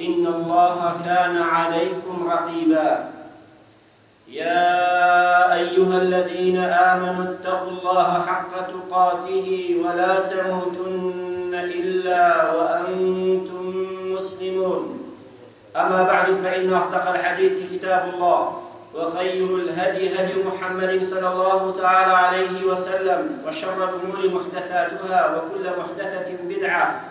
إن الله كان عليكم رقيبا يا أيها الذين آمنوا اتقوا الله حق تقاته ولا تموتن إلا وأنتم مسلمون أما بعد فإن أصدق الحديث كتاب الله وخير الهدي هدي محمد صلى الله تعالى عليه وسلم وشر الأمور محدثاتها وكل محدثة بدعة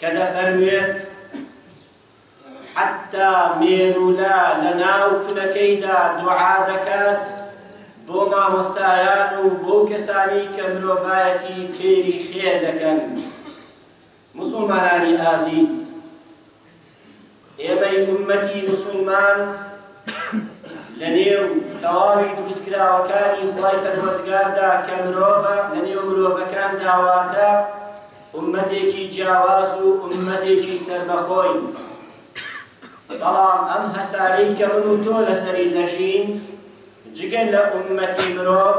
کە دەفەرموێت، حەتتا مێروولە لە ناو کونەکەیدا دوعا دەکات بۆ مامۆستایان و بۆ کەسانی کە مرۆڤایەتی فێری خێر دەکەن. موسڵمانانی ئازیز، ئێمەی ئوممەتی موسوڵمان لەنێو تەواوی دروستکراوەکانی خوای پەروەردگاردا کە مرۆڤە لەنێو مرۆڤەکاندا واتە ئوممەتێکی جیاواز و ئوممەتێکی سەربەخۆین بەڵام ئەم هەسارەی کە من و تۆ لەسەری دەژین جگە لە ئوممەتی مرۆڤ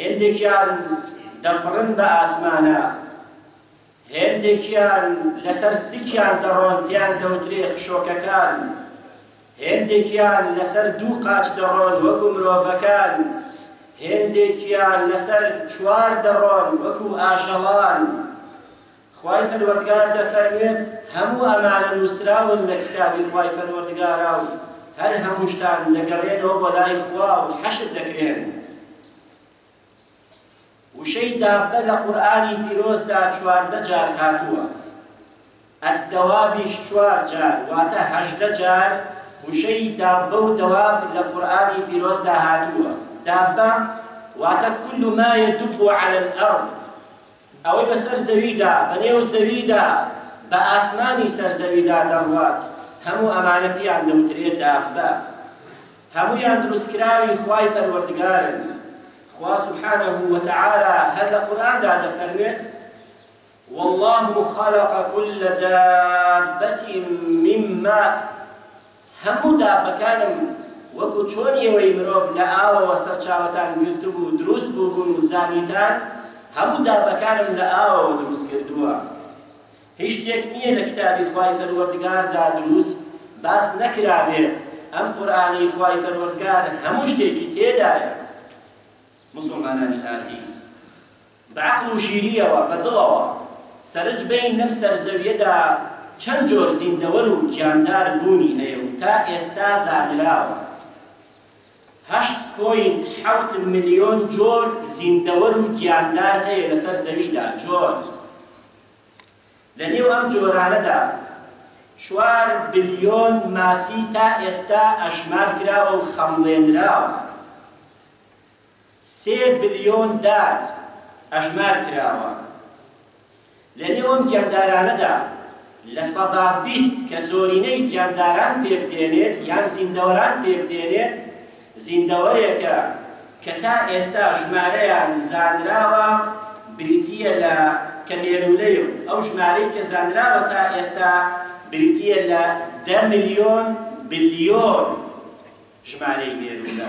هێندێکیان دەفڕن بە ئاسمانا هێندێکیان لەسەر سکیان دەڕۆن پێیان دەوترێ خشۆکەکان هێندێکیان لەسەر دوو قاچ دەڕۆن وەکو مرۆڤەکان هێندێکیان لەسەر چوار دەڕۆن وەکو ئاژەڵان خوای پەروەردگار دەفەرموێت، هەموو ئەمانە نووسراون لە کتابی خوای پەروەردگارا و هەر هەمووشتان دەگەرێنەوە بۆ لای خوا و حەشر دەکرێن. وشەی دابە لە قورئانی پیرۆزدا چواردە جار هاتووە. الدوابیش چوار جار واتە هەژدە جار وشەی دابە و دواب لە قورئانی پیرۆزدا هاتووە. دابە واتە کل ما یدب علی الارض ئەوەی بەسەر زەویدا، بەنێو زەویدا، بە ئاسمانی سەر زەویدا دەڕوات، هەموو ئەمانە پێیان دەوترێ دابە. هەموویان دروستکراوی خوای پەروەردگارن. خوا سبحانە وتعالی هەر لە قورئاندا دەفەرموێت، واللە خلق کل دابەتی من ماء. هەموو دابەکانم وەکو چۆن ئێوەی مرۆڤ لە ئاوەوە سەرچاوەتان گرتبوو دروست بووبوون و زانیتان، هەموو دابەکانم لە ئاوەوە دروست کردووە. هیچ شتێک نییە لە کتابی خوای پەروەردگاردا دروست باس نەکرابێت، ئەم قورئانەی خوای پەروەردگار هەموو شتێکی تێدایە. موسڵمانانی ئازیز، بە عەقڵ و ژیرییەوە، بە دڵەوە، سەرنج بەین لەم سەر زەوییەدا چەند جۆر زیندەوەر و گیاندار بوونی هەیە و تا ئێستا زانراوە هەشت پۆینت حەوت ملیۆن جۆر زیندەوەر و گیاندار هەیە لەسەر زەویدا، جۆر، لە نێو ئەم جۆرانەدا چوار بلیۆن ماسی تا ئێستا ئەژمار کراوە و خەمڵێنراوە، سێ بلیۆن دار ئەژمار کراوە. لە نێو ئەم گیاندارانەدا لە سەدا بیست کە زۆرینەی گیانداران پێک دێنێت یان زیندەوەران پێک دێنێت، زیندەوەرێکە کە تا ئێستا ژمارەیان زانراوە بریتییە لە کە مێروولەیە و ئەو ژمارەی کە زانراوە تا ئێستا بریتییە لە دە ملیۆن بلیۆن ژمارەی بێروودا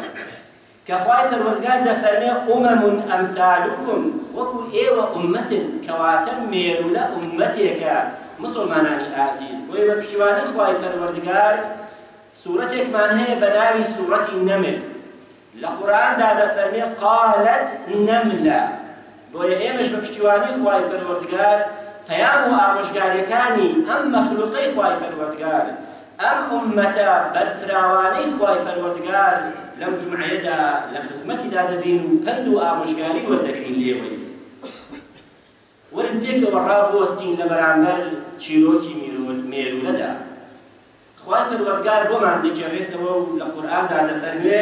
کە خوای پەروەردگار دەفەرمێ ئومەم ئەمثالوکم وەکو ئێوە ئوممەتن کەواتە مێروولە ئوممەتێکە موسڵمانانی ئازیز بۆیە بە پشتیوانی خوای پەروەردگار سورەتێکمان هەیە بە ناوی سورەتی نەمل لە قورئاندا دەفەرمێ قالت نەملە بۆیە ئێمەش بە پشتیوانی خوای پەروەردگار پەیام و ئامۆژگاریەکانی ئەم مەخلوقەی خوای پەروەردگار، ئەم ئوممەتە بەرفراوانەی خوای پەروەردگار لەم جومعەیەدا لە خزمەتیدا دەبین و پەند و ئامۆژگاری وەردەگرین لێوەی. وەرن پێکەوە ڕابوەستین لە بەرامبەر چیرۆکی مێرولەدا. خوای پەروەردگار بۆمان دەگێڕێتەوە و لە قورئاندا دەفەرموێ،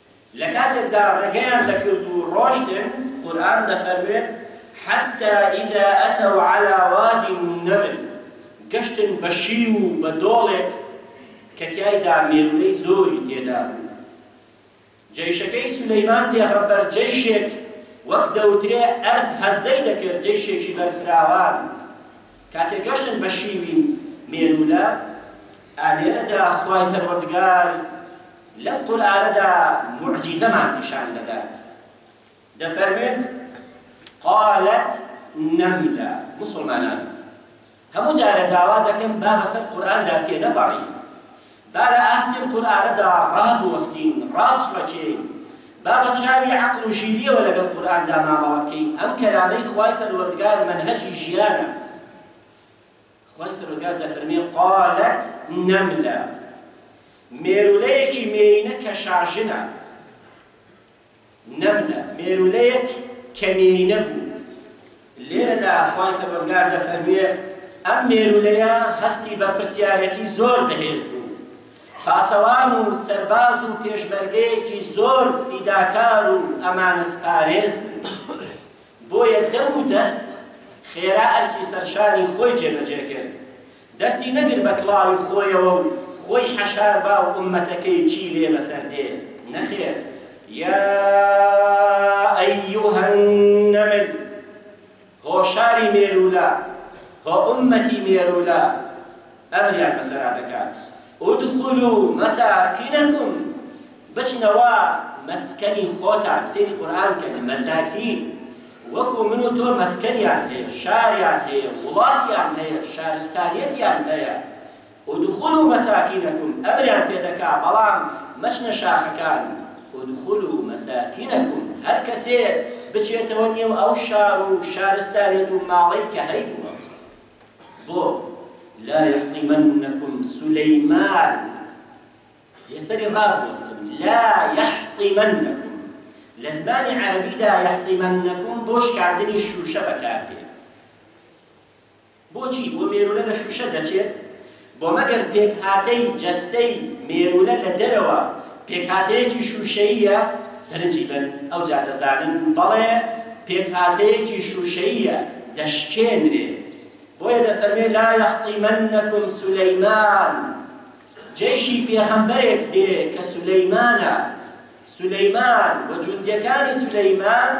لە کاتێکدا ڕێگەیان دەکرد و ڕۆشتن، قورئان دەفەرموێت، حتی اذا اتوا علی واد النمل، گەشتن بە شیو و بە دۆڵێک کە تیایدا مێروولەی زۆری تێدا بوو. جەیشەکەی سولەیمان پێغەمبەر جەیشێک وەک دەوترێ ئەرز هەرزەی دەکرد، جەیشێکی بەرفراوان کاتێ گەشتن بە شیوی مێروولە، ئا لێرەدا خوای پەروەردگار لەم قورئانەدا موعجیزەمان پیشان دەدات، دەفەرموێت، قالت نملە، موسڵمانان هەموو جارە داوا دەکەم با بەسەر قورئاندا تێنەپەڕین، با لە ئاستی ئەم قورئانەدا ڕابوەستین، ڕاچڵەکێین، با بە چاوی عەقڵ و ژیرییەوە لەگەڵ قورئاندا مامەڵە بکەین، ئەم کەلامەی خوای پەروەردگار مەنهەجی ژیانە، خوای پەروەردگار دەفەرمێ، قالت نملە، مێروولەیەکی مێینە کە شاژنە، نەملە، مێروولەیەک کە مێینە بوو. لێرەدا خوای پەروەردگار دەفەرموێ، ئەم مێروولەیە هەستی بەرپرسیارێتی زۆر بەهێز بوو. پاسەوان و سەرباز و پێشمەرگەیەکی زۆر فیداکار و ئەمانەتپارێز بوو. بۆیە دەم و دەست خێرا ئەرکی سەرشانی خۆی جێبەجێ کرد. دەستی نەگرت بە کڵاوی خۆیەوە و خۆی حەشار با و ئوممەتەکەی چی لێ بەسەر دێ، نەخێر، یا ئەیوهە نەمل، هۆ شاری مێروولە، هۆ ئوممەتی مێروولە، ئەمریان بەسەرا دەکات، ئودخولوو مەساکینەکوم، بچنەوە مەسکەنی خۆتان سەیری قورئان کەن مەساکین وەکو من و تۆ مەسکەنیان هەیە شاریان هەیە وڵاتیان هەیە شارستانیەتیان هەیە ادخلوا مساکینکم ئەمریان پێ دەکا بەڵام مەچنە شاخەکان ادخلوا مساکینکم هەر کەسێ بچێتەوە نێو ئەو شار و شارستانیەت و ماڵەی کە هەیبووە بۆ لا یحطمنکم سلیمان. لەسەری ڕابوەستن، لا یحطمنکم، لە زمانی عەرەبیدا یحطمنکم بۆ شکاندنی شووشە بەکاردێت. بۆچی؟ بۆ مێروولە لە شووشە دەچێت؟ بۆ مەگەر پێکهاتەی جەستەی مێروولە لە دەرەوە پێکهاتەیەکی شووشەییە؟ سەرنجی بەن، ئەوجا دەزانن بەڵێ پێکهاتەیەکی شووشەییە، دەشکێنرێت. بۆیە دەفەرمێت، لا یحطمنکم سلیمان. جەیشی پێخەمبەرێک دێ کە سولەیمانە، سولەیمان و جوندیەکانی سولەیمان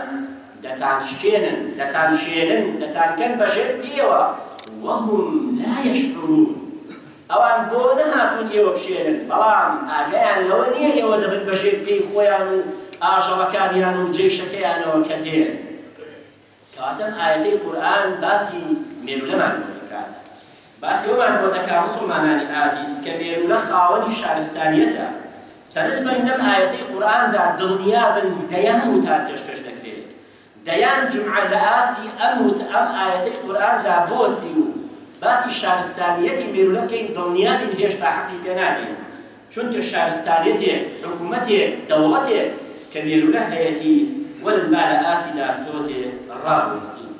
دەتانشکێنن، دەتانشێنن، دەتانکەن بەژێر پێیەوە، وهم لا یشعرون، ئەوان بۆ نەهاتوون ئێوە بشێنن، بەڵام ئاگایان لەوە نیە ئێوە دەبن بەژێر پێی خۆیان و ئاژەڵەکانیان و جەیشەکەیانەوە کە دێن. کەواتە ئەم ئایەتەی قورئان باسی مێرولەمان بۆ دەکات، باسی ئەومان بۆ دەکات موسڵمانانی ئازیز کە مێرولە خاوەنی شارستانیەتە، سەرنجبەرین لەم ئایەتەی قورئاندا دڵنیابن دەیان وتار پێشکەش دەکرێت، دەیان جومعە لە ئاستی ئەم وت ئەم ئایەتەی قورئاندا بوەستین و باسی شارستانیەتی مێرولە بکەین دڵنیابین هێشتا حەقی پێنادەین. چونکە شارستانێتێک، حکومەتێک، دەوڵەتێک کە مێرولە هەیەتی وەرن با لە ئاستیدا تۆزێ ڕابوەستین.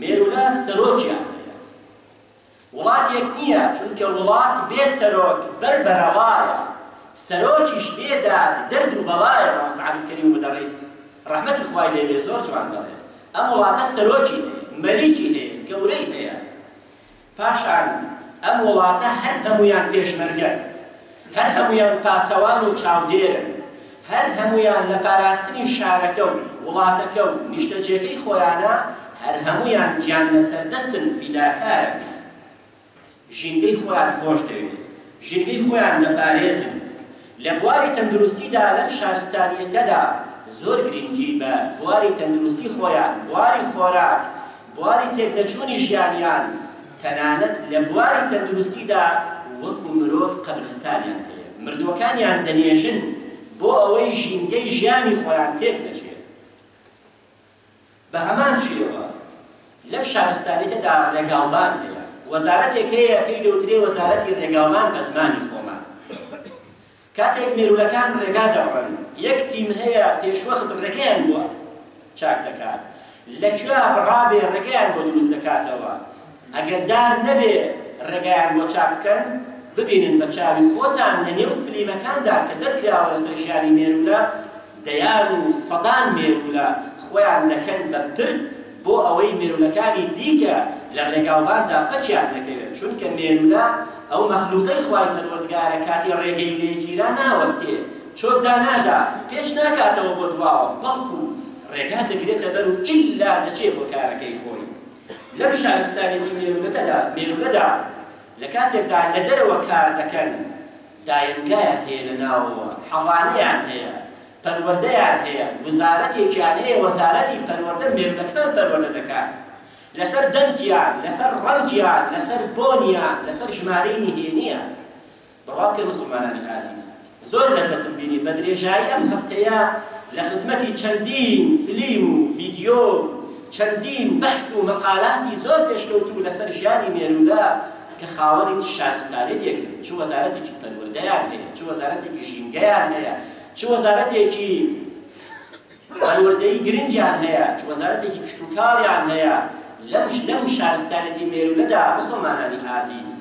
مێرولە سەرۆکیان هەیە. وڵاتێک نییە، چونکە وڵات بێ سەرۆک بەر بەرەڵایە، سەرۆکیش بێ داد دەرد و بەڵایە مامۆستا عەبدولکەریم مودەڕیس ڕەحمەتی خوای لێ بێ زۆر جوان دەڵێ ئەم وڵاتە سەرۆکی هەیە، مەلیکی هەیە، گەورەی هەیە. پاشان ئەم وڵاتە هەر هەموویان پێشمەرگەن، هەر هەموویان پاسەوان و چاودێرن، هەر هەموویان لە پاراستنی شارەکە و وڵاتەکە و نیشتەجێکەی خۆیانە، هەر هەموویان گیان لەسەر دەستن فیداکارن، ژینگەی خۆیان خۆش دەوێت، ژینگەی خۆیان دەپارێزن، لە بواری تەندروستیدا لەم شارستانییەتەدا زۆر گرنگی بە بواری تەندروستی خۆیان، بواری خۆراک، بواری تێکنەچوونی ژیانیان، تەنانەت لە بواری تەندروستیدا وەکو مرۆڤ قەبرستانیان هەیە، مردووەکانیان دەنێژن بۆ ئەوەی ژینگەی ژیانی خۆیان تێکنەچێت. بە هەمان شێوە لەم شارستانیتەدا ڕێگاوبان هەیە، وەزارەتێک هەیە پێی دەوترێ وەزارەتی ڕێگاوبان بە زمانی خۆمان. کاتێک مێروولەکان ڕێگا دەبڕن، یەک تیم هەیە پێشوەخت ڕێگەیان بۆ چاک دەکات، لە کوێا بڕابێ ڕێگەیان بۆ دروست دەکاتەوە، ئەگەر دار نەبێ ڕێگایان بۆ چاک بکەن، ببینن بە چاوی خۆتان لە نێو فلیمەکاندا کە دەرکراوە لەسەر ژیانی مێروولە دەیان و سەدان مێروولە خۆیان دەکەن بە پرد بۆ ئەوەی مێروولەکانی دیکە لە ڕێگاوباندا پەکیان نەکەوێ چونکە مێروولە ئەو مەخلوقەی خوای پەروەردگارە کاتێ ڕێگەی لێ گیرا ناوەستێ چۆک دانادا پێچ ناکاتەوە بۆ دواوە بەڵکو ڕێگا دەگرێتە بەر و ئیلا دەچێ بۆ کارەکەی خۆی. لەم شارستانیەتی مێروولەتەدا، مێروولەدا، لە کاتێکدا لە دەرەوە کار دەکەن، دایەنگایان هەیە لە ناوەوە، حەڤانەیان هەیە، پەروەردەیان هەیە، وزارەتێکیان هەیە، وەزارەتی پەروەردە مێروولەکان پەروەردە دەکات، لەسەر دەنکیان، لەسەر ڕەنگیان، لەسەر بۆنیان، لەسەر ژمارەی نهێنیان. بەڕاستی موسڵمانانی ئازیز زۆر لەزەتم بینی بە درێژایی ئەم هەفتەیە لە خزمەتی چەندین فلیم و ڤیدیۆ و چەندین بەحث و مەقالاتی زۆر پێشکەوتوو لەسەر ژیانی مێروولە کە خاوەنی چ شارستانێتێکن چ وەزارەتێکی پەروەردەیان هەیە چ وەزارەتێکی ژینگەیان هەیە چ وەزارەتێکی پەروەردەی گرنگیان هەیە چ وەزارەتێکی کشتوکاڵیان هەیە لەم لەم شارستانێتی مێروولەدا مسلمانانی ئازیز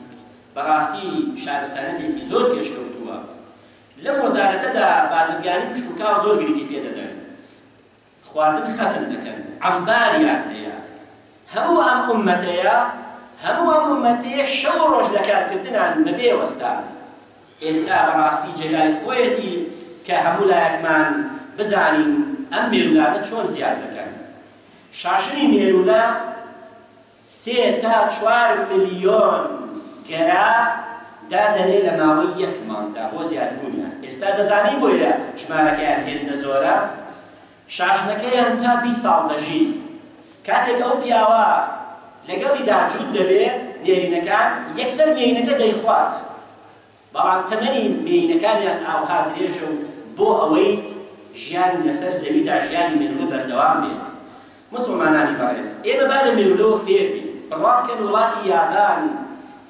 بەڕاستی شارستانیتێکی زۆر پێشکەوتووە لەم وەزارەتەدا بازرگانی کشتوکاڵ زۆر گرنگی پێ دەدەن خواردن خەزن دەکەن عەمباریان هەیە هەموو ئەم ئوممەتەیە هەموو ئەم ئوممەتەیە شەو و ڕۆژ لە کارکردنان بەبێ وەستان ئێستا بەڕاستی جێگای خۆیەتی کە هەموو لایەکمان بزانین ئەم مێروولانە چۆن زیاد دەکەن شاشنی مێروولە سێ تا چوار ملیۆن گەرا دادەنێ لە ماوەی یەک مانگدا بۆ زیادبوونیان، ئێستا دەزانی بۆیە ژمارەکەیان هێندە زۆرە؟ شاژنەکەیان تا بیست ساڵ دەژی، کاتێک ئەو پیاوە لەگەڵیدا جووت دەبێ نێرینەکان، یەکسەر مێینەکە دەیخوات. بەڵام تەمەنی مێینەکانیان ئاوها درێژە و بۆ ئەوەی ژیان لەسەر زەویدا ژیانی مێروولە بەردەوام بێت موسوڵمانانی بەڕێز ئێمە با لە مێروولەوە فێر بین بڕوا بکەن وڵاتی یابان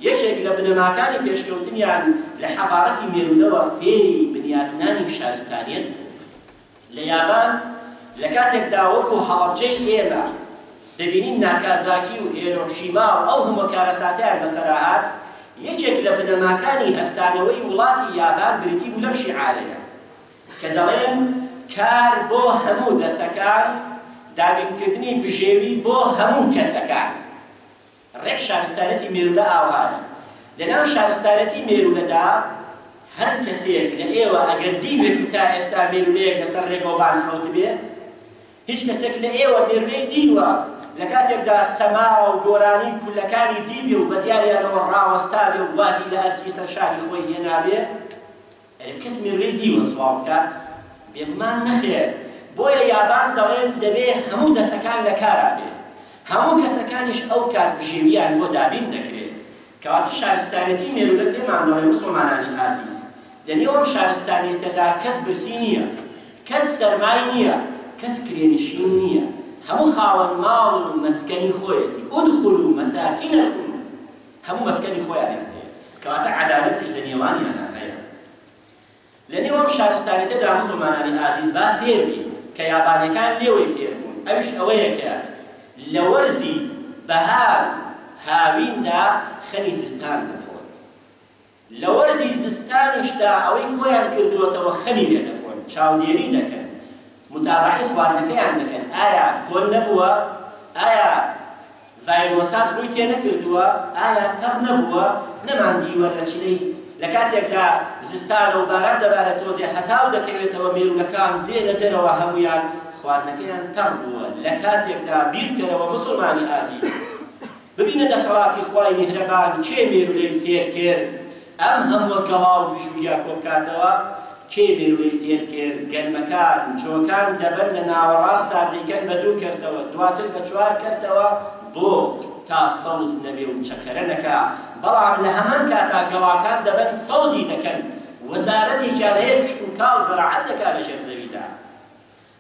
یەکێک لە بنەماکانی پێشکەوتنیان لە حەضارەتی مێروولەوە فێری بنیاتنانی شارستانیەت بوو. لە یابان لە کاتێکدا وەکو هەڵەبجەی ئێمە دەبینین ناکازاکی و هێرۆشیما و ئەو هەموە کارەساتەیان بەسەرا هات، یەکێک لە بنەماکانی هەستانەوەی وڵاتی یابان بریتی بوو لەم شیعارەیە کە دەڵێن، کار بۆ هەموو دەسەکان، دابینکردنی بژێوی بۆ هەموو کەسەکان. ڕێک شارستانێتی مێروولە ئاوهایە. لە ناو شارستانێتی مێروولەدا هەر کەسێک لە ئێوە ئەگەر دیوێتی تا ئێستا مێروولەیەک لە سەر ڕێگەوبان خەوتبێ، هیچ کەسێک لە ئێوە مێروولەی دیوە لە کاتێکدا سەما و گۆرانی کولەکانی دیبێ و بە دیاریانەوە ڕاوەستابێ و وازی لە ئەرکی سەر شانی خۆی هێنابێ؟ ئەرێ کەس میرلەی دیوە سواڵ بکات؟ بێگومان نەخێر، بۆیە یابان دەڵێن دەبێ هەموو دەستەکان لەکارا بێ، هەموو کەسەکانیش ئەو کات بژێوییان بۆ دابین دەکرێ. کەواتە شارستانیەتیی مێروولە پێمان دەڵێ موسڵمانانی ئازیز، لە نێو ئەم شارستانیەتەدا کەس برسی نییە، کەس سەرمای نییە، کەس کرێنشین نییە، هەموو خاوەن ماڵ و مەسکەنی خۆیەتی، ادخلوا مساکنکم. هەموو مەسکەنی خۆیانیان هەیە، کەواتە عەدالەتیش لە نێوانیاندا هەیە. لە نێو ئەم شارستانیتەدا موسڵمانانی ئازیز با فێر بین کە یابانیەکان لێوەی فێر بوون، ئەویش ئەوەیە کە لە وەرزی بەهار و هاویندا خەمی زستان دەخۆن. لە وەرزی زستانیشدا ئەوەی کۆیان کردووەتەوە خەمی لێ دەخۆن، چاودێری دەکەن، موتابەعەی خواردنەکەیان دەکەن، ئایا کۆن نەبووە، ئایا ڤایرۆسات ڕووی تێ نەکردووە، ئایا تەڕ نەبووە، نەمان دیوە لە چلەی لە کاتێکدا زستانە و باران دەبارێت تۆزێ هەتاو دەکەوێتەوە مێروولەکان دێنە دەرەوە هەموویان خواردنەکەیان تەڕ بووە لە کاتێکدا بیر بکەرەوە موسڵمانی ئازیز ببینە دەسەڵاتی خوای میهرەبان کێ مێرولەی فێر کرد ئەم هەمووە گەڵا و بژوویە کۆ بکاتەوە؟ کێ مێرولەی فێر کرد گەنمەکان جۆکان دەبەن لە ناوەڕاستا دەیکەن بە دوو کەرتەوە دواتر بە چوار کەرتەوە بۆ؟ تا سەوز نەبێ و چەکەرە نەکا بەڵام لە هەمان کاتا گەڵاکان دەبەن سەوزی دەکەن وەزارەتێکیان هەیە کشتوکاڵ زەراعەت دەکا لە ژێر زەویدا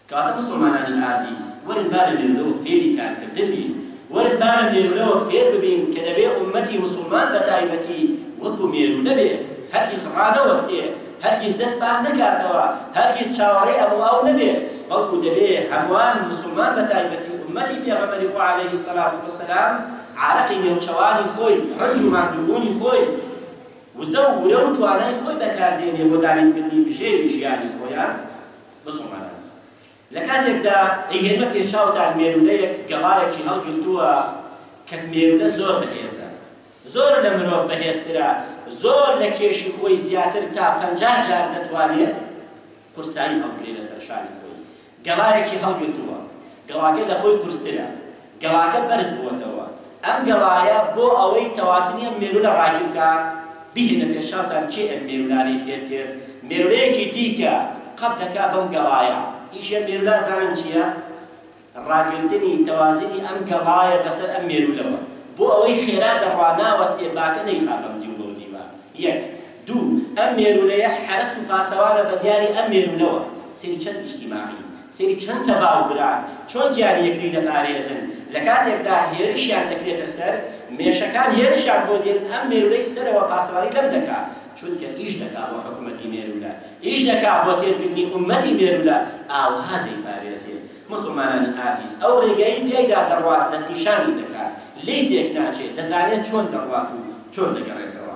کەواتە موسڵمانانی ئازیز وەرن با لە مێولەوە فێری کارکردن بین، وەرن با لە مێولەوە فێر ببین کە دەبێ ئوممەتی موسڵمان بە تایبەتی وەکو مێروولە بێ، هەرگیز ڕانەوەستێ، هەرگیز دەست پاک نەکاتەوە، هەرگیز چاوەڕێی ئەم و ئەو نەبێ، بەڵکو دەبێ هەمووان موسڵمان بە تایبەتی ئوممەتی پێغەمبەری خوا علیە الصلوە و السلام عارەقی نێوچەوانی خۆی، ڕەنج و ماندووبوونی خۆی، وزە و ورە و توانای خۆی بەکاردێنێ بۆ دابینکردنی بژێوی ژیانی خۆیان، مسوڵمانان لە کاتێکدا ئەیهێنمە پێشچاوتان مێروولەیەک گەڵایەکی هەڵگرتووە کە مێروولە زۆر بەهێزە زۆر لە مرۆڤ بەهێزترە زۆر لە کێشی خۆی زیاتر تا پەنجا جار دەتوانێت قورسایی هەڵگرێ لەسەر شانی خۆی گەڵایەکی هەڵگرتووە گەڵاکە لە خۆی قورسترە گەڵاکە بەرز بووەتەوە. ئەم گەڵایە بۆ ئەوەی تەوازنی ئەم مێروولە ڕاگیر بکا، بیهێنە پێشچاوتان کێ ئەم مێروولانەی فێر کرد؟ مێروولەیەکی دیکە قەت دەکا بەم گەڵایە. ئیشی ئەم مێروولە زانن چییە؟ ڕاگرتنی تەوازنی ئەم گەڵایە بەسەر ئەم مێروولەوە. بۆ ئەوەی خێرا دەڕوا ناوەستێ باکە نەیخا بەم دیو بەو دیوە. یەک. دوو، ئەم مێروولەیە حەرەس و پاسەوانە بە دیاری ئەم مێروولەوە، سەیری چەند ئیجتیماعین، سەیری چەند کە باو و بران چۆن گیانی یەکتری دەپارێزن، لە کاتێکدا هێرشیان دەکرێتە سەر، مێشەکان هێرشیان بۆ دێن، ئەم مێروولەی سەرەوە پاسەوانی لەم دەکا، چونکە ئیش دەکا بۆ حکومەتی مێروولە، ئیش دەکا بۆ تێرکردنی ئوممەتی مێروولە، ئاوها دەیپارێزێ. موسڵمانانی ئازیز، ئەو ڕێگەیەی پێیدا دەڕوات دەستنیشانی دەکات، لێی تێک ناچێت، دەزانێت چۆن دەڕوات و چۆن دەگەڕێتەوە.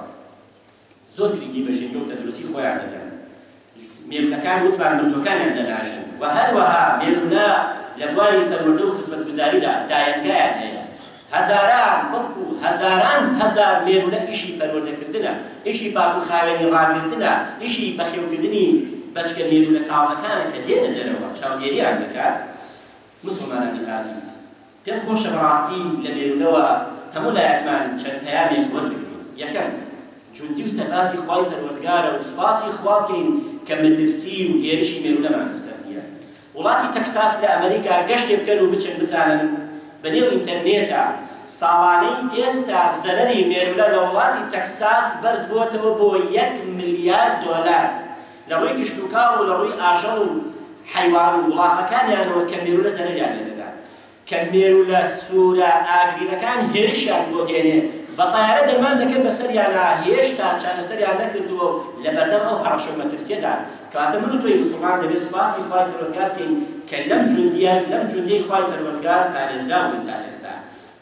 زۆر گرنگی بە ژینگە و تەندروستی خۆیان دەدەن. مێروولەکان وتمان مردووەکانیان دەناژن و هەروەها مێروولە لە بواری پەروەردە و خزمەتگوزاریدا دایەنگایان هەیە. هەزاران، بەڵکو هەزاران هەزار مێروولە ئیشی پەروەردەکردنە، ئیشی پاک و خاوێنی ڕاگرتنە، ئیشی بەخێوکردنی بەچکە مێروولە تازەکانە کە دێنە دەرەوە چاودێریان دەکات. موسڵمانانی ئازیز! پێم خۆشە بەڕاستی لە بێرونەوە هەموو لایەکمان چەند پەیامێک وەربگرین. یەکەم، جوندی و سەربازی خوای پەروەردگارە و سوپاسی خوا بکەین کە مەترسی و هێرشی مێرونەمان بەسەر نییە. وڵاتی تەکساس لە ئەمەریکا گەشتێ بکەن و بچن بزانن بە نێو ئینتەرنێتا ساڵانەی ئێستا زەرەری مێرونە لە وڵاتی تەکساس بەرز بۆتەوە بۆ یەک ملیار دۆلار. لە ڕووی کشتوکاڵ و لە ڕووی ئاژەڵ و حەیوان و وڵاخەکانیانەوە کە مێروولە زەرەریان لێ دەدات، کە مێروولە سوورە ئاگرینەکان هێرشیان بۆ دێنێ، بە تەیارە دەرمان دەکەن بەسەریانا، هێشتا چارەسەریان نەکردووە و لە بەردەم ئەو هەڕەشە و مەترسییەدان. کەواتە من و تۆی موسڵمان دەبێ سوپاسی خوای پەروەردگار بکەین کە لەم جوندییە، لەم جوندیی خوای پەروەردگار پارێزراوبووین تا ئێستا.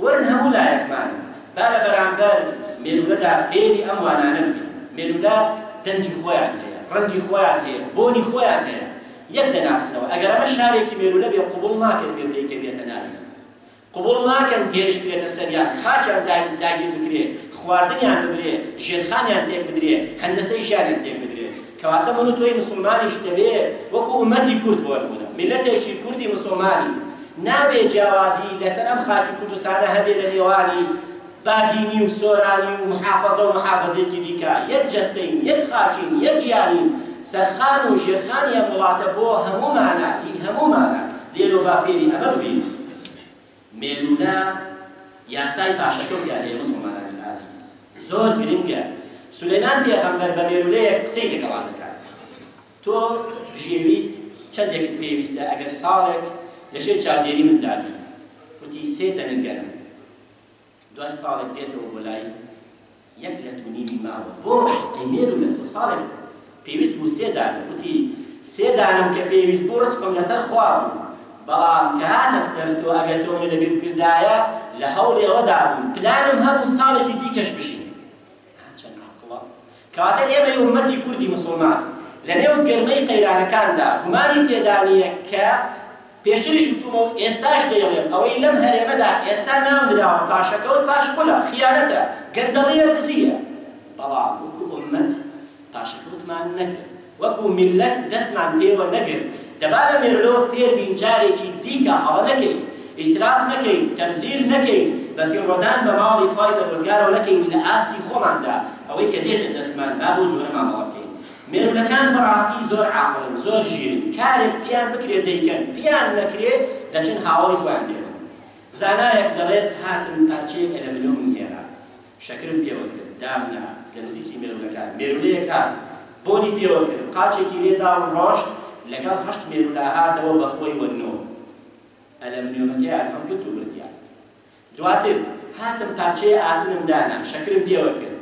وەرن هەموو لایەکمان با لە بەرامبەر مێلولەدا فێری ئەم وانانە ببین، مێلولە دەنگی خۆیان هەیە، ڕەنگی خۆیان هەیە، بۆنی خۆیان هەیە، یەک دەناسنەوە، ئەگەر ئەمە شارێکی مێلولە بێ قبوڵ ناکەن مێلولەی پێ بێتە ناوی، قبوڵ ناکەن هێرش بکرێتە سەریان، خاکیان داگیر بکرێ، خواردنیان ببرێ، ژێرخانیان تێک بدرێ، هەندەسەی ژیانیان تێک بدرێ. کەواتە من و تۆی موسڵمانیش دەبێ وەکو ئومەتی کورد بۆ نموونە میللەتێکی کوردی موسڵمانی نابێ جیاوازی لەسەر ئەم خاکی کوردستانە هەبێ لە نێوانی بادینی و سۆرانی و محافەزە و محافەزەیەکی دیکە یەک جەستەین یەک خاکین یەک گیانین سەرخان و ژێرخانی ئەم وڵاتە بۆ هەموومانە هی هەموومانە لێرۆڤا فێری ئەمە ببین. مێلولە یاسای پاشەکەوتیان هەیە موسڵمانانی ئازیز زۆر گرنگە سولەیمان پێغەمبەر بە مێلولەیەک قسەی لەگەڵا دەکات تۆ بژێویت چەندێکت پێویستە ئەگەر ساڵێک لەژێر چاودێری مندابی وتی سێ دەنگەرم دوای ساڵێک دێتەوە بۆ لای یەک لەت و نیوی ماوە بۆ؟ ئەی مێرو لەت بۆ ساڵێک پێویست بوو سێ دانە وتی سێ دانەم کە پێویست بوو ڕسقم لەسەر خوا بوو بەڵام کە هاتە سەر تۆ ئەگەر تۆ منی لەبیر بکردایە لە هەوڵی ئەوەدا بووم پلانم هەبوو ساڵێکی دیکەش بژیم ها چەند ماقوڵە کەواتە ئێمەی ئوممەتی کوردی موسڵمان لەنێو گەرمەی قەیرانەکاندا گومانی تێدا نییە کە پێشتریش وتوومە و ئێستاش دەیڵێم ئەوەی لەم هەرێمەدا ئێستا ناونراوە پاشەکەوت پاشقولە، خیانەتە، گەندەڵییە، دزییە، بەڵام وەکو ئوممەت، پاشەکەوتمان نەکرد وەکو میللەت دەستمان پێوە نەگرت دەبا لە مێرولەوە فێربین جارێکی دیکە هەڵە نەکەین ئیسراف نەکەین تەبذیر نەکەین بە فیڕۆدان بە ماڵی خوای پەروەردگارەوە نەکەین لە ئاستی خۆماندا ئەوەی کە دێتە دەستمان با بەو جۆرە مامەڵە بکەین مێرولەکان بەڕاستی زۆر عاقڵن زۆر ژیرن کارێک پێیان بکرێ دەیکەن پێیان نەکرێ دەچن هاوەڵی خۆیان دێنن زانایەک دەڵێت هاتم پارچەیەک لە ملووم نێرا شەکرم پێوە کرد، دامنا لە نزیکی مێروولەکە، مێروولەیەک هات، بۆنی پێوە کرد، قاچێکی لێ دا و ڕۆشت، لەگەڵ هەشت مێروولا هاتەوە، بە خۆیوە نۆ ئەلەمنیۆمەکەیان هەڵگرت و بردیان. دواتر هاتم پارچەیە ئاسنم دانا، شەکرم پێوە کرد،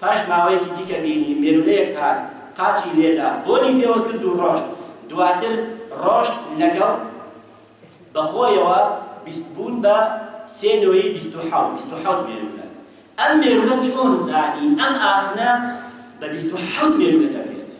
پاش ماوەیەکی دیکە بینی، مێروولەیەک هات، قاچی لێ دا، بۆنی پێوە کرد و ڕۆشت، دواتر ڕۆشت، لەگەڵ. بەخۆیەوە بیست بوون بە سێ لۆیی بیست و حەوت، بیست و حەوت مێروولە. ئەم مێروولە چۆن زانی ئەم ئاسنە بە بیست و حەوت مێروولە دەبرێت؟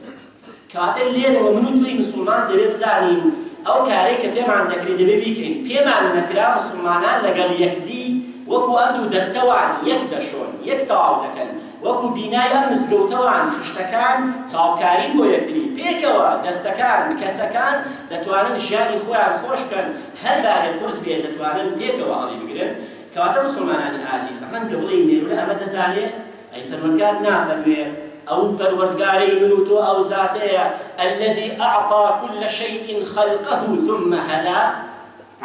کەواتە لێرەوە من و تۆی مسوڵمان دەبێ بزانین ئەو کارەی کە پێمان دەکرێ دەبێ بیکەین. پێمان نەکرا مسوڵمانان لەگەڵ یەکدی وەکوو ئەم دوو دەستە وان، یەک دەشۆن، یەک تەواو دەکەن. وەکو بینا یان مزگەوتەوان، خشتەکان هاوکارین بۆ یەکتری، پێکەوە دەستەکان، کەسەکان، دەتوانن ژیانی خۆیان خۆش بکەن، هەر بارێ قورس بێ دەتوانن پێکەوە هەڵی بگرن، کەواتە موسڵمانانی ئازیز ڕەنگە بڵێی مێروولە ئەمە دەزانێ؟ ئەی پەروەردگار نافەرموێ ئەو پەروەردگارەی من و تۆ ئەو زاتەیە الذی اعطی کل شیء خلقه ثم هدی؟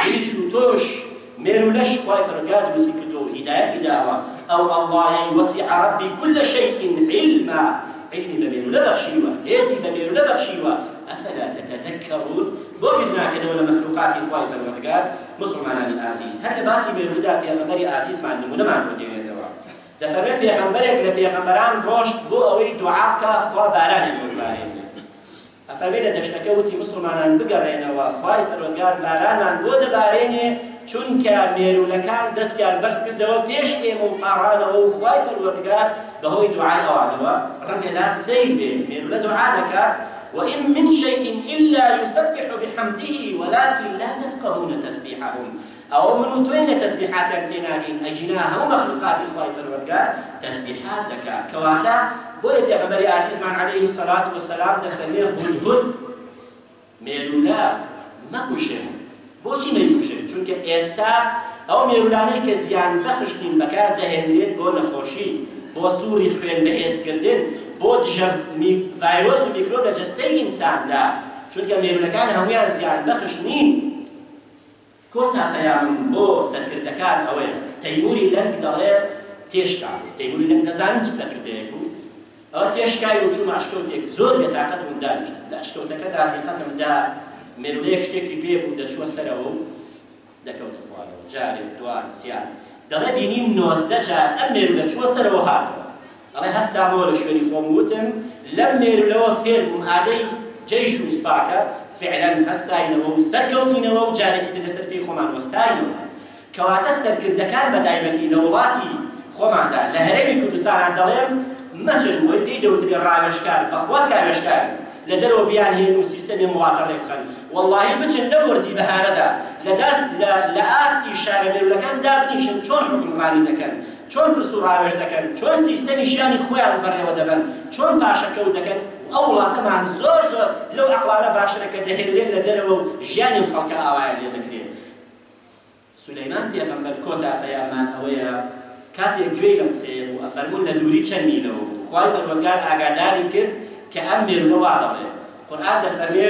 ئیش و تۆش مێر و لەش خوای پەروەردگار دروستی کردووە و هیدایەتی داوە، ئەو اللەیەی وسع ربی کل شیء علما عیلمی بە مێرولە بەخشیوە، هێزی بە مێرولە بەخشیوە، افلا تتذکرون بۆ بیر ناکەنەوە لە مەخلوقاتی خوای پەروەردگار؟ موسڵمانانی ئازیز هەر لە باسی مێرولەدا پێغەمبەری ئازیزمان نموونەمان بۆ دێنێتەوە دەفەرمێ پێغەمبەرێک لە پێغەمبەران ڕۆشت بۆ ئەوەی دوعا بکا خوا بارانێک بۆی بارێنێ، ئەفەرمێ لە دەشتەکە وتی موسڵمانان بگەڕێنەوە خوای پەروەردگار بارانمان بۆ دەبارێنێ چونکە مێروولەکان دەستیان بەرز کردەوە پێش ئێمە و پاڕانەوە و خوای پەروەردگار بە هۆی دوعای ئەوانەوە ڕەنگە لات سەیر بێ مێروولە دوعا دەکا وإن من شیء الا یسبح بحمده ولکن لا تفقهون تسبیحهم ئەوە من و تۆین لە تەسبیحاتیان تێناگەین ئەگینا هەموو مەخلوقاتی خوای پەروەردگار تەسبیحات دەکا کەواتە بۆیە پێغەمبەری ئازیزمان علیە الصلوة والسلام دەفەرموێ هودهود مێروولە مەکوشن بۆچی نەیکوشن چونکە ئێستا ئەو مێروولانەی کە زیان بەخش نین بەکار دەهێنرێت بۆ نەخۆشی بۆ سوڕی خوێن بەهێزکردن بۆ دژە ڤایرۆس و میکرۆب لە جەستەی ئینساندا چونکە مێروولەکان هەمویان زیان بەخش نین کۆتا پەیامم بۆ سەرکردەکان ئەوەیە، تەیموری لەنگ دەڵێ تێشکام، تەیموری لەنگ دەزانن چ سەرکردەیەک بوو، ئەوە تێشکاوی و چوومە ئەشکەوتێک، زۆر بێتاقەت بووم دانیشتم، لە ئەشکەوتەکەدا دیقەتم دا مێروولەیەک شتێکی پێ بوو دەچووە سەرەوە و دەکەوتە خوارەوە، جارێک، دوان، سیان، دەڵێ بینیم نۆزدە جار ئەم مێروولە چووە سەرەوە و هاتەوە، ئەڵێ هەستامەوە لە شوێنی خۆم و وتم لەم مێرولەوە فێر بووم ئادەی جەیش و سوپاکە، فیعلەن هەستاینەوە و سەرکەوتینەوە و جارێکی تر لەسەر پێی خۆمان وەستاینەوە. کەواتە سەرکردەکان بە تایبەتی لە وڵاتی خۆماندا لە هەرێمی کوردستانا دەڵێم مەچن وەی پێی دەوترێ ڕاوێژکار بەخوا کاوێژکارن لە دەرەوە بیانهێن و سیستەمی وڵاتە ڕێکبخەن وەڵاهی بچن لەم وەرزی بەهارەدا لە داست لە لە ئاستی شارە مێرولەکان دابنیشن چۆن حوکمڕانی دەکەن چۆن پرس و ڕاوێژ دەکەن، چۆن سیستەمی ژیانی خۆیان بەڕێوە دەبەن، چۆن پاشەکەوت دەکەن و ئەو وڵاتەمان زۆر زۆر لەو عەقڵانە باشترە کە دەهێنرێن لە دەرەوە و ژیانی ئەم خەڵکە ئاوایان لێ دەکرێت. سولەیمان پێغەمبەر کۆتا پەیاممان ئەوەیە کاتێک گوێی لەم قسەیە بوو ئەفەرموو لە دووری چەند میلەوە بوو خوای پەروەردگار ئاگاداری کرد کە ئەم مێروولە وا دەڵێ قورئان دەفەرمێ،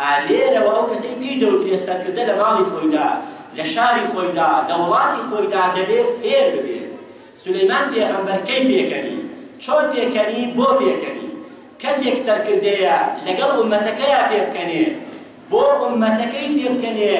ئا لێرەوە ئەو کەسەی پێی دەوترێ سەرکردە لە ماڵی خۆیدا، لە شاری خۆیدا، لە وڵاتی خۆیدا دەبێ فێر ببێ سولەیمان پێغەمبەر کەی پێکەنی، چۆن پێکەنی، بۆ پێکەنی. کەسێک سەرکردەیە لەگەڵ ئوممەتەکەیا پێبکەنێ، بۆ ئوممەتەکەی پێبکەنێ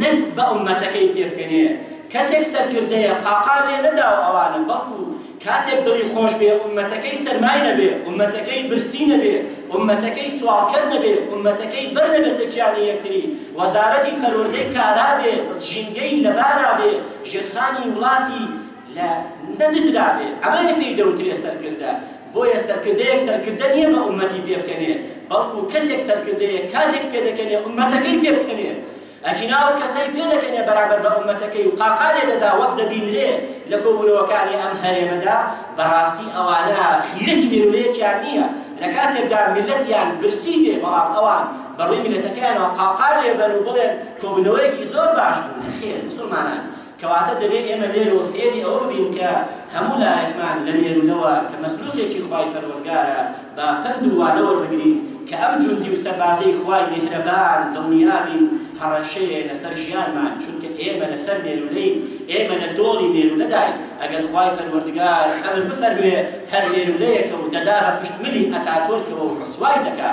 نەک بە ئوممەتەکەی پێبکەنێ. کەسێک سەرکردەیە قاقا لێ نەداوە ئەوانە بەڵکوو کاتێک دڵی خۆش بێ ئوممەتەکەی سەرمای نەبێ ئوممەتەکەی برسی نەبێ ئوممەتەکەی سواڵکەر نەبێ ئوممەتەکەی بەر نەبێتە گیانی یەکتری وەزارەتی پەروەردەی کارا بێ ژینگەی لەبارا بێ ژێرخانی وڵاتی لە نەدزرا بێ ئەمەیە پێی دەوترێ سەرکردە بۆیە سەرکردەیەک سەرکردە نیە بە ئوممەتی پێ بکەنێ بەڵکو کەسێک سەرکردەیە کاتێک پێ دەکەنێ ئوممەتەکەی پێ بکەنێ ئەگینا ئەو کەسەی پێدەکەنێ بەرامبەر بە ئوممەتەکەی و قاقا لێدەدا وەک دەبینرێ لە کۆبوونەوەکانی ئەم هەرێمەدا بەڕاستی ئەوانە غیرەتی مێروولەیەکیان نییە لە کاتێکدا میللەتیان برسی بێ بەڵام ئەوان بە ڕووی میللەتەکەیانەوە قاقا لێبەن و بڵێن کۆبوونەوەیەکی زۆر باش بوو نەخێر موسوڵمانان کەواتە دەبێت ئێمە لێرەوە فێری ئەوە ببین کە هەموو لایەکمان لە نێرولەوە کە مەخلوقێکی خوای پەروەرگارە با پەند و وانە وەربگرین کە ئەم جوندی و سەربازەی خوای میهرەبان دڵنیابین هەڕەشەیە لەسەر ژیانمان چونکە ئێمە لەسەر نێرولەین ئێمە لە دۆڵی نێرولەداین ئەگەر خوای پەروەردگار ئەمر بفەرموێ هەر نێرولەیەکە و دەدا بە پشت ملی ئەتاتۆرکەوە و ڕسوای دەکا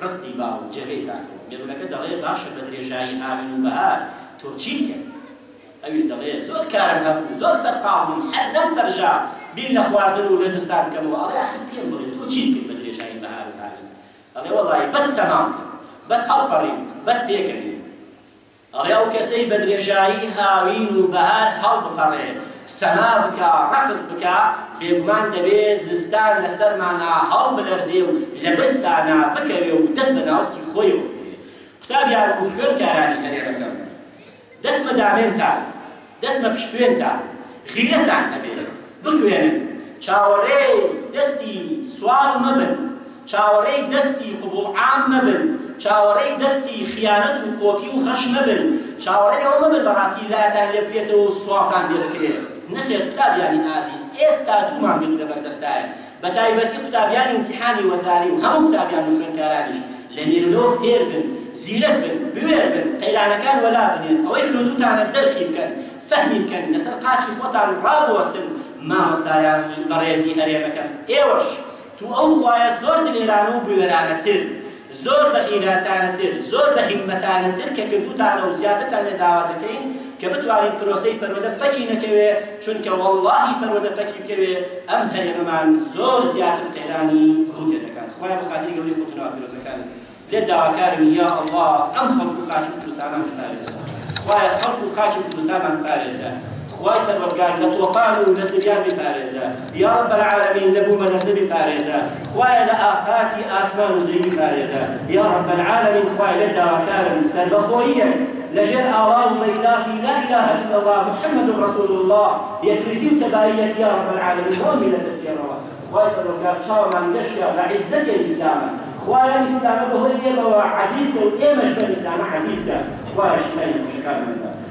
ڕزقی باو و جێگەی کار بووە. مێرولەکە دەڵێ، باشە بە درێژایی هاوین و بەهار تۆ چیت کرد؟ ئەویش دەڵێ، زۆر کارم هەبوو، زۆر سەرقاڵ بووم، هەر نەمپەرژا بیر لە خواردن و لە زستان بکەمەوە. ئەڵێ، ئاخر پێم بڵێ تۆ چیت کرد بە درێژایی بەهار و هاوین؟ ئەڵێ، وەڵڵاهی بەس سەمام کرد، بەس هەڵپەڕیم، بەس پێکەنیم. ئەڵێ ئەو کەسەی بە درێژایی هاوین و بەهار هەڵبپەڕێ، سەما بکا، ڕەقس بکا، بێگومان دەبێ زستان لە سەرمانا هەڵبلەرزێ و لە برسانا بکەوێ و دەست بە ناوسکی خۆیەوە بگرێ. قوتابیان و خوێندکارانی هەرێمەکەم، دەستمە دامێنتان. دەست بە پشتوێنتان غیرەتان هەبێ بخوێنن چاوەڕێی دەستی سواڵ مەبن چاوەڕێی دەستی قبوڵ عام مەبن چاوەڕێی دەستی خیانەت و قۆپی و غەش مەبن چاوەڕێی ئەوە مەبن بەڕاستی لاتان لێ بکرێتەوە و سواڵتان لێ بکرێ نەخێر قوتابیانی ئازیز ئێستا دوو مانگت لەبەردەستایە بەتایبەتی قوتابیانی ئیمتیحانی وەزاری و هەموو قوتابیان و خوێندکارانیش لە میرلۆ فێر بن، زیرەک بن، بوێر بن، قەیرانەکان وەلا بنێن، ئەوەی خوێندووتانە دەرخی بکەن، فەهمی بکەن، لەسەر قاچی خۆتان ڕابوەستن، مامۆستایان بەڕێزی هەرێمەکەم، ئێوەش توو ئەو خوایە زۆر دلێرانە و بوێرانەتر، زۆر بە غیرەتانەتر، زۆر بە هیممەتانەتر کە کردووتانە و زیاترتان لێ داوا دەکەین کە بتوانین پرۆسەی پەروەدە پەکی نەکەوێ، چونکە وەڵڵاهی پەروەدە پەکی بکەوێ ئەم هەرێمەمان زۆر زیاتر قەیرانی ڕوو تێ دەکات. خوایە بۆ خاتری گەورەی خۆتونەوە پیرۆزەکانت لێت داواکارین یا اللە ئەم خەڵک و خاکی کوردستانمان بپارێزە. خوایە خەڵک و خاکی کوردستانمان بپارێزە. خوای پەروەردگار لە تۆفان و لە زریان بیپارێزە. یارب العالمین لە بومە لەرزە بی پارێزە خوایە لە ئافاتی ئاسمان و زەوی بی پارێزە یارب العالمین خوایە لێت داواکارم سەربەخۆییەک لە ژێر ئاڵا و بەیداخی لا الە الا اللە محمد رسول اللە یەکڕیزی و تەباییەک یارب العالمین بۆ ئەم میلەتەت کێڕەوە خوای پەروەردگار چاوەمان گەشکە بە عیزەتی ئەم ئیسلامە خوایە ئەم ئیسلامە بەهۆی ئێمەوە عەزیز کە و ئێمەش بەم ئیسلامە عەزیز کە خوایە شیفای نەخۆشەکانمان بدە